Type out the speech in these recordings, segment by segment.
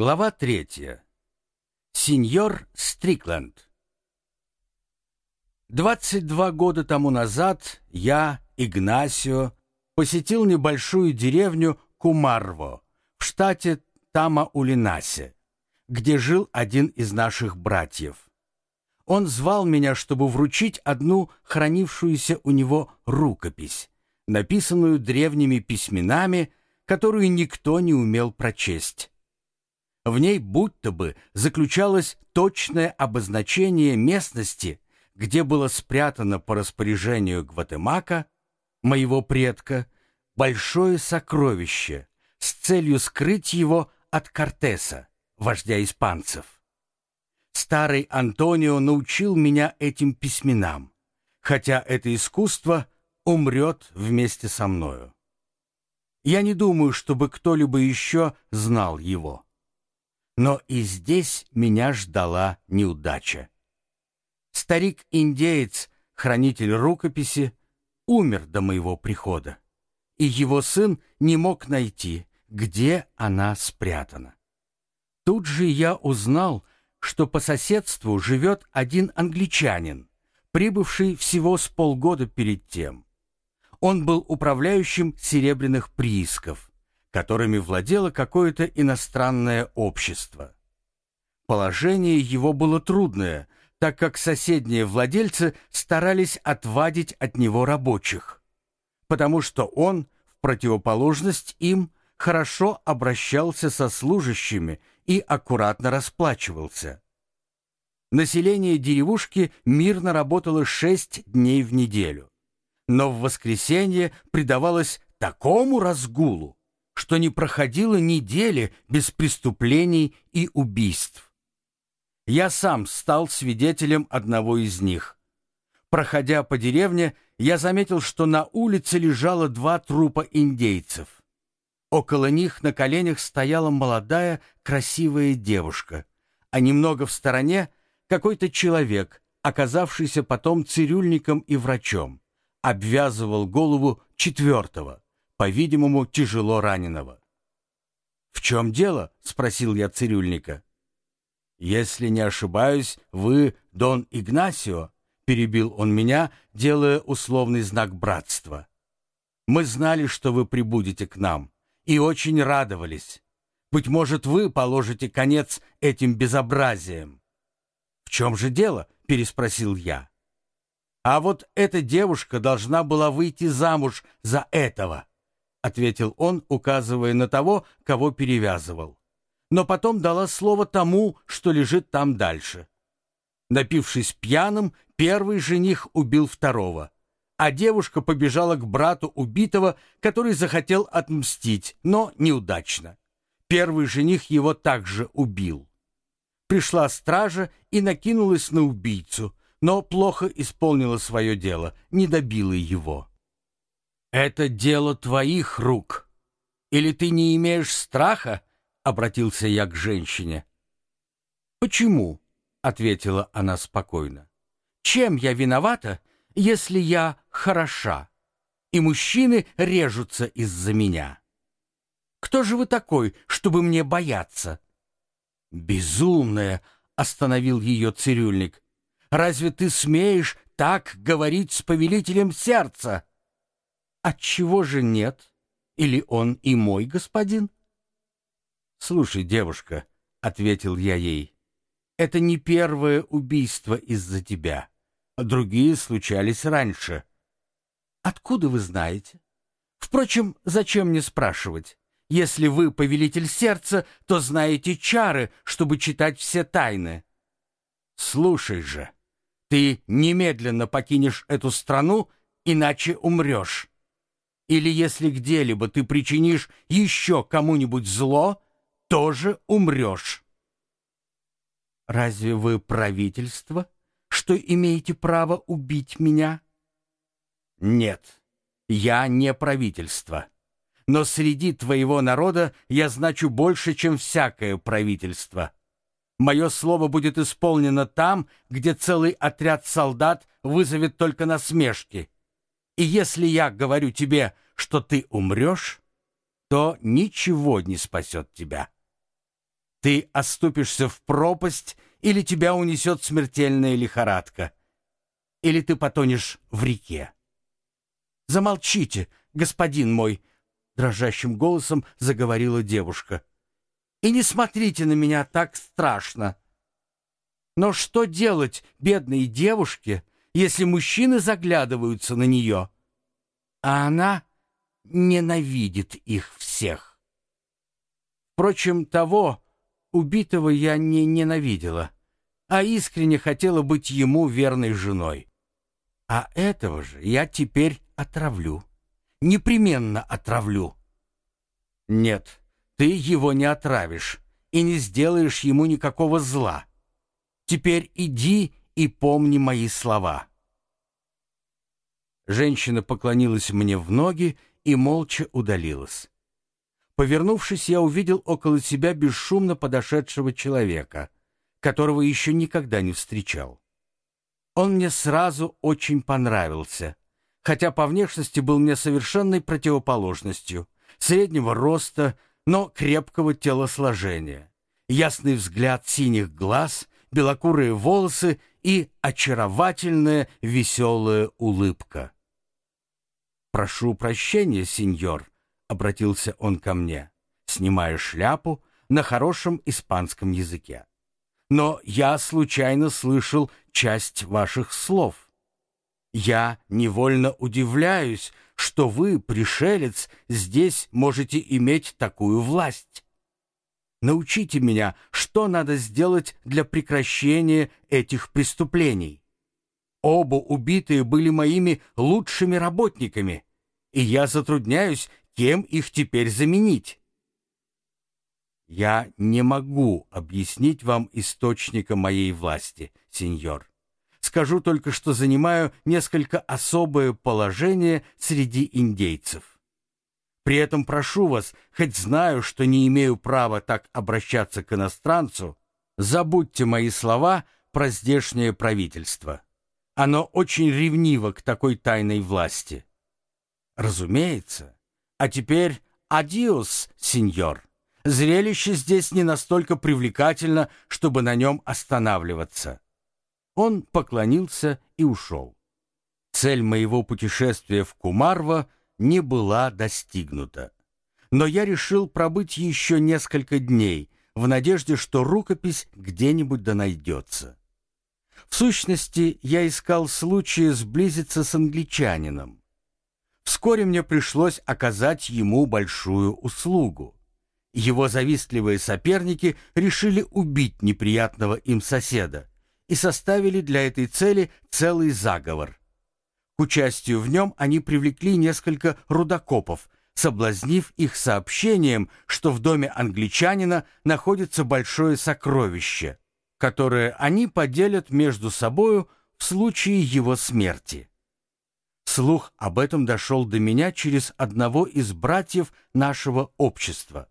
Глава третья. Сеньор Стрикленд. 22 года тому назад я, Игнасио, посетил небольшую деревню Кумарво в штате Тама-Улинасе, где жил один из наших братьев. Он звал меня, чтобы вручить одну хранившуюся у него рукопись, написанную древними письменами, которую никто не умел прочесть. В ней будто бы заключалось точное обозначение местности, где было спрятано по распоряжению Гватемака, моего предка, большое сокровище с целью скрыть его от Кортеса, вождя испанцев. Старый Антонио научил меня этим письменам, хотя это искусство умрет вместе со мною. Я не думаю, чтобы кто-либо еще знал его. Но и здесь меня ждала неудача. Старик-индеец, хранитель рукописи, умер до моего прихода, и его сын не мог найти, где она спрятана. Тут же я узнал, что по соседству живет один англичанин, прибывший всего с полгода перед тем. Он был управляющим серебряных приисков которыми владело какое-то иностранное общество. Положение его было трудное, так как соседние владельцы старались отвадить от него рабочих, потому что он, в противоположность им, хорошо обращался со служащими и аккуратно расплачивался. Население деревушки мирно работало шесть дней в неделю, но в воскресенье предавалось такому разгулу, что не проходило недели без преступлений и убийств. Я сам стал свидетелем одного из них. Проходя по деревне, я заметил, что на улице лежало два трупа индейцев. Около них на коленях стояла молодая, красивая девушка, а немного в стороне какой-то человек, оказавшийся потом цирюльником и врачом, обвязывал голову четвертого, по-видимому, тяжело раненого. «В чем дело?» — спросил я цирюльника. «Если не ошибаюсь, вы Дон Игнасио?» — перебил он меня, делая условный знак братства. «Мы знали, что вы прибудете к нам, и очень радовались. Быть может, вы положите конец этим безобразиям». «В чем же дело?» — переспросил я. «А вот эта девушка должна была выйти замуж за этого». — ответил он, указывая на того, кого перевязывал. Но потом дала слово тому, что лежит там дальше. Напившись пьяным, первый жених убил второго, а девушка побежала к брату убитого, который захотел отмстить, но неудачно. Первый жених его также убил. Пришла стража и накинулась на убийцу, но плохо исполнила свое дело, не добила его. «Это дело твоих рук. Или ты не имеешь страха?» — обратился я к женщине. «Почему?» — ответила она спокойно. «Чем я виновата, если я хороша, и мужчины режутся из-за меня? Кто же вы такой, чтобы мне бояться?» «Безумная!» — остановил ее цирюльник. «Разве ты смеешь так говорить с повелителем сердца?» Отчего же нет? Или он и мой господин? Слушай, девушка, ответил я ей. Это не первое убийство из-за тебя. Другие случались раньше. Откуда вы знаете? Впрочем, зачем мне спрашивать? Если вы повелитель сердца, то знаете чары, чтобы читать все тайны. Слушай же, ты немедленно покинешь эту страну, иначе умрешь. Или если где-либо ты причинишь еще кому-нибудь зло, тоже умрешь. Разве вы правительство, что имеете право убить меня? Нет, я не правительство. Но среди твоего народа я значу больше, чем всякое правительство. Мое слово будет исполнено там, где целый отряд солдат вызовет только насмешки. И если я говорю тебе, что ты умрешь, то ничего не спасет тебя. Ты оступишься в пропасть, или тебя унесет смертельная лихорадка, или ты потонешь в реке. Замолчите, господин мой, дрожащим голосом заговорила девушка. И не смотрите на меня так страшно. Но что делать бедной девушке, если мужчины заглядываются на нее, а она ненавидит их всех? Впрочем, того убитого я не ненавидела, а искренне хотела быть ему верной женой. А этого же я теперь отравлю. Непременно отравлю. Нет, ты его не отравишь и не сделаешь ему никакого зла. Теперь иди и помни мои слова. Женщина поклонилась мне в ноги и молча удалилась. Повернувшись, я увидел около себя бесшумно подошедшего человека, которого еще никогда не встречал. Он мне сразу очень понравился, хотя по внешности был мне совершенной противоположностью, среднего роста, но крепкого телосложения, ясный взгляд синих глаз, белокурые волосы и очаровательная веселая улыбка. «Прошу прощения, сеньор», — обратился он ко мне, снимая шляпу на хорошем испанском языке. «Но я случайно слышал часть ваших слов. Я невольно удивляюсь, что вы, пришелец, здесь можете иметь такую власть. Научите меня, что надо сделать для прекращения этих преступлений. Оба убитые были моими лучшими работниками, и я затрудняюсь, кем их теперь заменить. Я не могу объяснить вам источника моей власти, сеньор. Скажу только, что занимаю несколько особое положение среди индейцев. При этом прошу вас, хоть знаю, что не имею права так обращаться к иностранцу, забудьте мои слова про здешнее правительство. Оно очень ревниво к такой тайной власти. Разумеется. А теперь адиос, сеньор. Зрелище здесь не настолько привлекательно, чтобы на нем останавливаться. Он поклонился и ушел. Цель моего путешествия в Кумарво не была достигнута. Но я решил пробыть еще несколько дней в надежде, что рукопись где-нибудь да найдется. В сущности, я искал случая сблизиться с англичанином. Вскоре мне пришлось оказать ему большую услугу. Его завистливые соперники решили убить неприятного им соседа, и составили для этой цели целый заговор. К участию в нем они привлекли несколько рудокопов, соблазнив их сообщением, что в доме англичанина находится большое сокровище, которое они поделят между собою в случае его смерти. Слух об этом дошел до меня через одного из братьев нашего общества.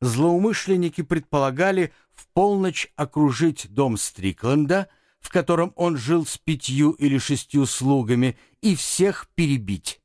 Злоумышленники предполагали в полночь окружить дом Стрикленда, в котором он жил с пятью или шестью слугами, и всех перебить.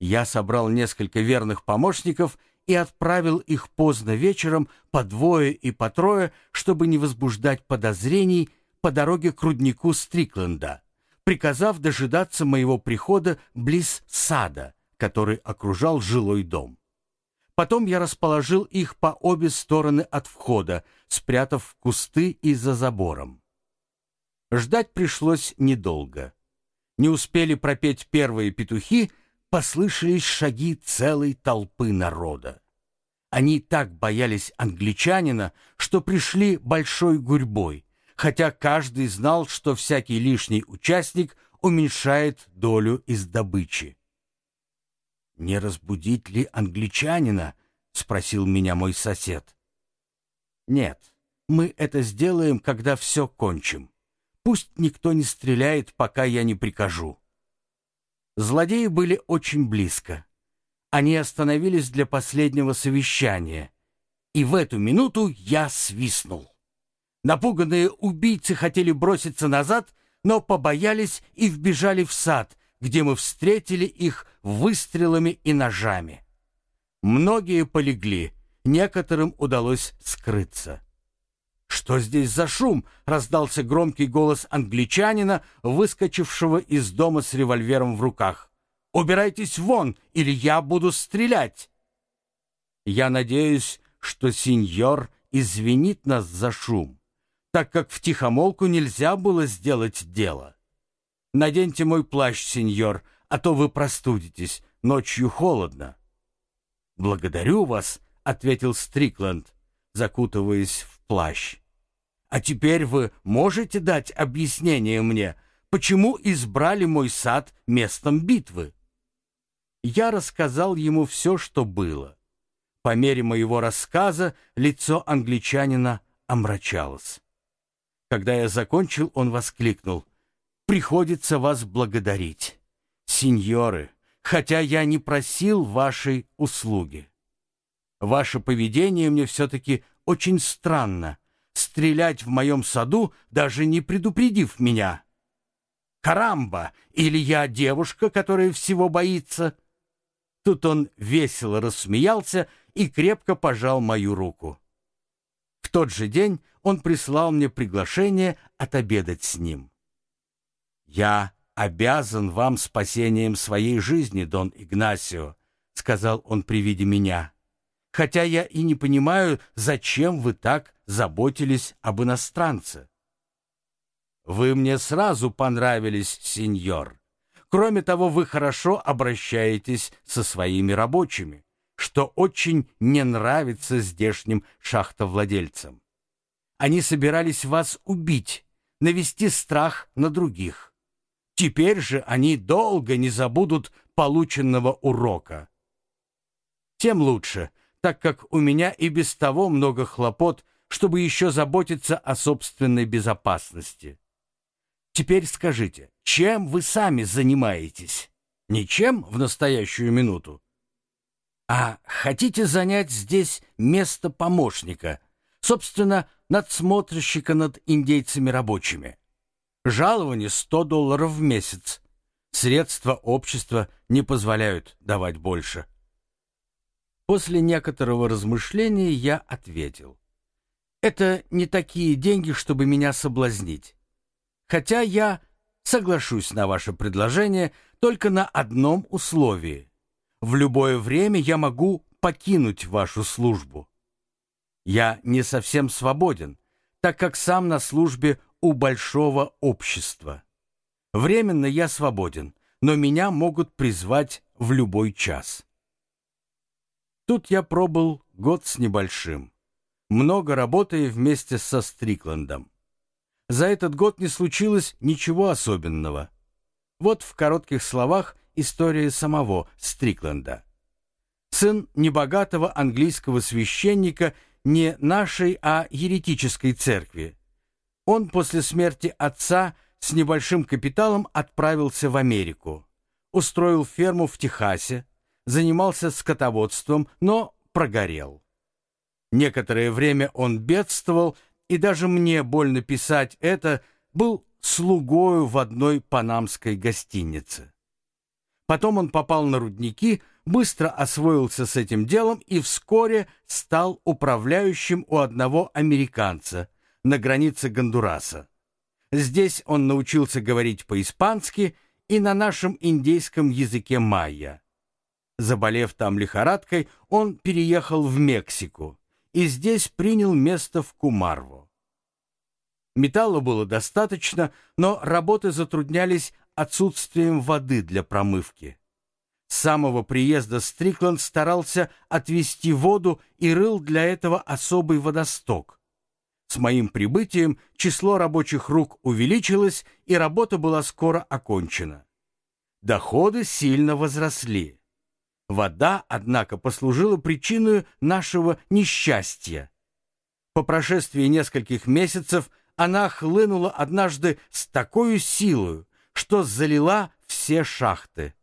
Я собрал несколько верных помощников и отправил их поздно вечером по двое и по трое, чтобы не возбуждать подозрений по дороге к руднику Стрикленда, приказав дожидаться моего прихода близ сада, который окружал жилой дом. Потом я расположил их по обе стороны от входа, спрятав кусты и за забором. Ждать пришлось недолго. Не успели пропеть первые петухи, послышались шаги целой толпы народа. Они так боялись англичанина, что пришли большой гурьбой, хотя каждый знал, что всякий лишний участник уменьшает долю из добычи. «Не разбудить ли англичанина?» — спросил меня мой сосед. «Нет, мы это сделаем, когда все кончим. Пусть никто не стреляет, пока я не прикажу». Злодеи были очень близко. Они остановились для последнего совещания, и в эту минуту я свистнул. Напуганные убийцы хотели броситься назад, но побоялись и вбежали в сад, где мы встретили их выстрелами и ножами. Многие полегли, некоторым удалось скрыться. «Что здесь за шум?» — раздался громкий голос англичанина, выскочившего из дома с револьвером в руках. «Убирайтесь вон, или я буду стрелять!» «Я надеюсь, что сеньор извинит нас за шум, так как в тихомолку нельзя было сделать дело. Наденьте мой плащ, сеньор, а то вы простудитесь, ночью холодно». «Благодарю вас», — ответил Стрикленд, закутываясь в плащ. «А теперь вы можете дать объяснение мне, почему избрали мой сад местом битвы?» Я рассказал ему все, что было. По мере моего рассказа лицо англичанина омрачалось. Когда я закончил, он воскликнул. «Приходится вас благодарить. Сеньоры, хотя я не просил вашей услуги. Ваше поведение мне все-таки очень странно. Стрелять в моем саду, даже не предупредив меня. Карамба! Или я девушка, которая всего боится?» Тут он весело рассмеялся и крепко пожал мою руку. В тот же день он прислал мне приглашение отобедать с ним. «Я обязан вам спасением своей жизни, Дон Игнасио», — сказал он при виде меня. «Хотя я и не понимаю, зачем вы так заботились об иностранце». «Вы мне сразу понравились, сеньор. Кроме того, вы хорошо обращаетесь со своими рабочими что очень не нравится здешним шахтовладельцам. Они собирались вас убить, навести страх на других. Теперь же они долго не забудут полученного урока. Тем лучше, так как у меня и без того много хлопот, чтобы еще заботиться о собственной безопасности. Теперь скажите, чем вы сами занимаетесь? Ничем в настоящую минуту? А хотите занять здесь место помощника, собственно, надсмотрщика над индейцами рабочими? Жалование 100 долларов в месяц. Средства общества не позволяют давать больше. После некоторого размышления я ответил. Это не такие деньги, чтобы меня соблазнить. Хотя я соглашусь на ваше предложение только на одном условии в любое время я могу покинуть вашу службу. Я не совсем свободен, так как сам на службе у большого общества. Временно я свободен, но меня могут призвать в любой час. Тут я пробыл год с небольшим, много работая вместе со Стрикландом. За этот год не случилось ничего особенного. Вот в коротких словах история самого Стрикленда. Сын небогатого английского священника не нашей, а еретической церкви. Он после смерти отца с небольшим капиталом отправился в Америку. Устроил ферму в Техасе, занимался скотоводством, но прогорел. Некоторое время он бедствовал, и даже мне больно писать это, был слугою в одной панамской гостинице. Потом он попал на рудники, быстро освоился с этим делом и вскоре стал управляющим у одного американца на границе Гондураса. Здесь он научился говорить по-испански и на нашем индейском языке майя. Заболев там лихорадкой, он переехал в Мексику и здесь принял место в Кумарво. Металла было достаточно, но работы затруднялись отсутствием воды для промывки. С самого приезда Стрикланд старался отвести воду и рыл для этого особый водосток. С моим прибытием число рабочих рук увеличилось, и работа была скоро окончена. Доходы сильно возросли. Вода, однако, послужила причиной нашего несчастья. По прошествии нескольких месяцев она хлынула однажды с такой силой, что залила все шахты.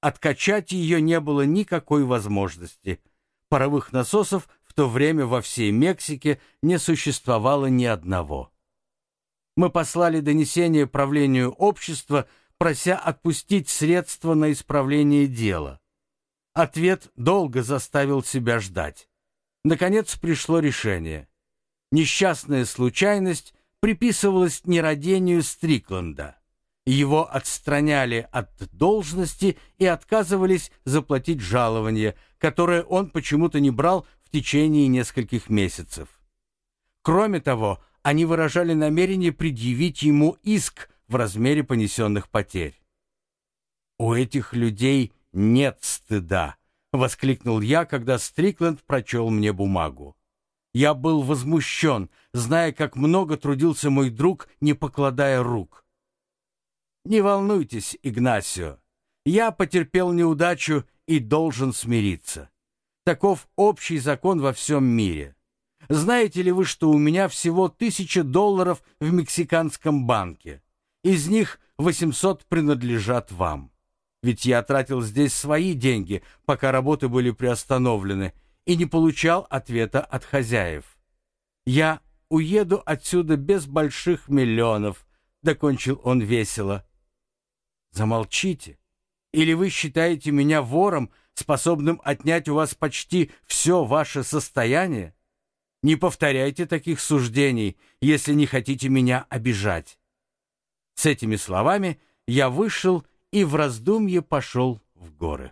Откачать ее не было никакой возможности. Паровых насосов в то время во всей Мексике не существовало ни одного. Мы послали донесение правлению общества, прося отпустить средства на исправление дела. Ответ долго заставил себя ждать. Наконец пришло решение. Несчастная случайность приписывалась нерадению Стрикленда. Его отстраняли от должности и отказывались заплатить жалование, которое он почему-то не брал в течение нескольких месяцев. Кроме того, они выражали намерение предъявить ему иск в размере понесенных потерь. «У этих людей нет стыда», — воскликнул я, когда Стрикленд прочел мне бумагу. Я был возмущен, зная, как много трудился мой друг, не покладая рук. «Не волнуйтесь, Игнасио, я потерпел неудачу и должен смириться. Таков общий закон во всем мире. Знаете ли вы, что у меня всего тысяча долларов в мексиканском банке? Из них 800 принадлежат вам. Ведь я тратил здесь свои деньги, пока работы были приостановлены, и не получал ответа от хозяев. Я уеду отсюда без больших миллионов, докончил он весело. Замолчите. Или вы считаете меня вором, способным отнять у вас почти все ваше состояние? Не повторяйте таких суждений, если не хотите меня обижать. С этими словами я вышел и в раздумье пошел в горы.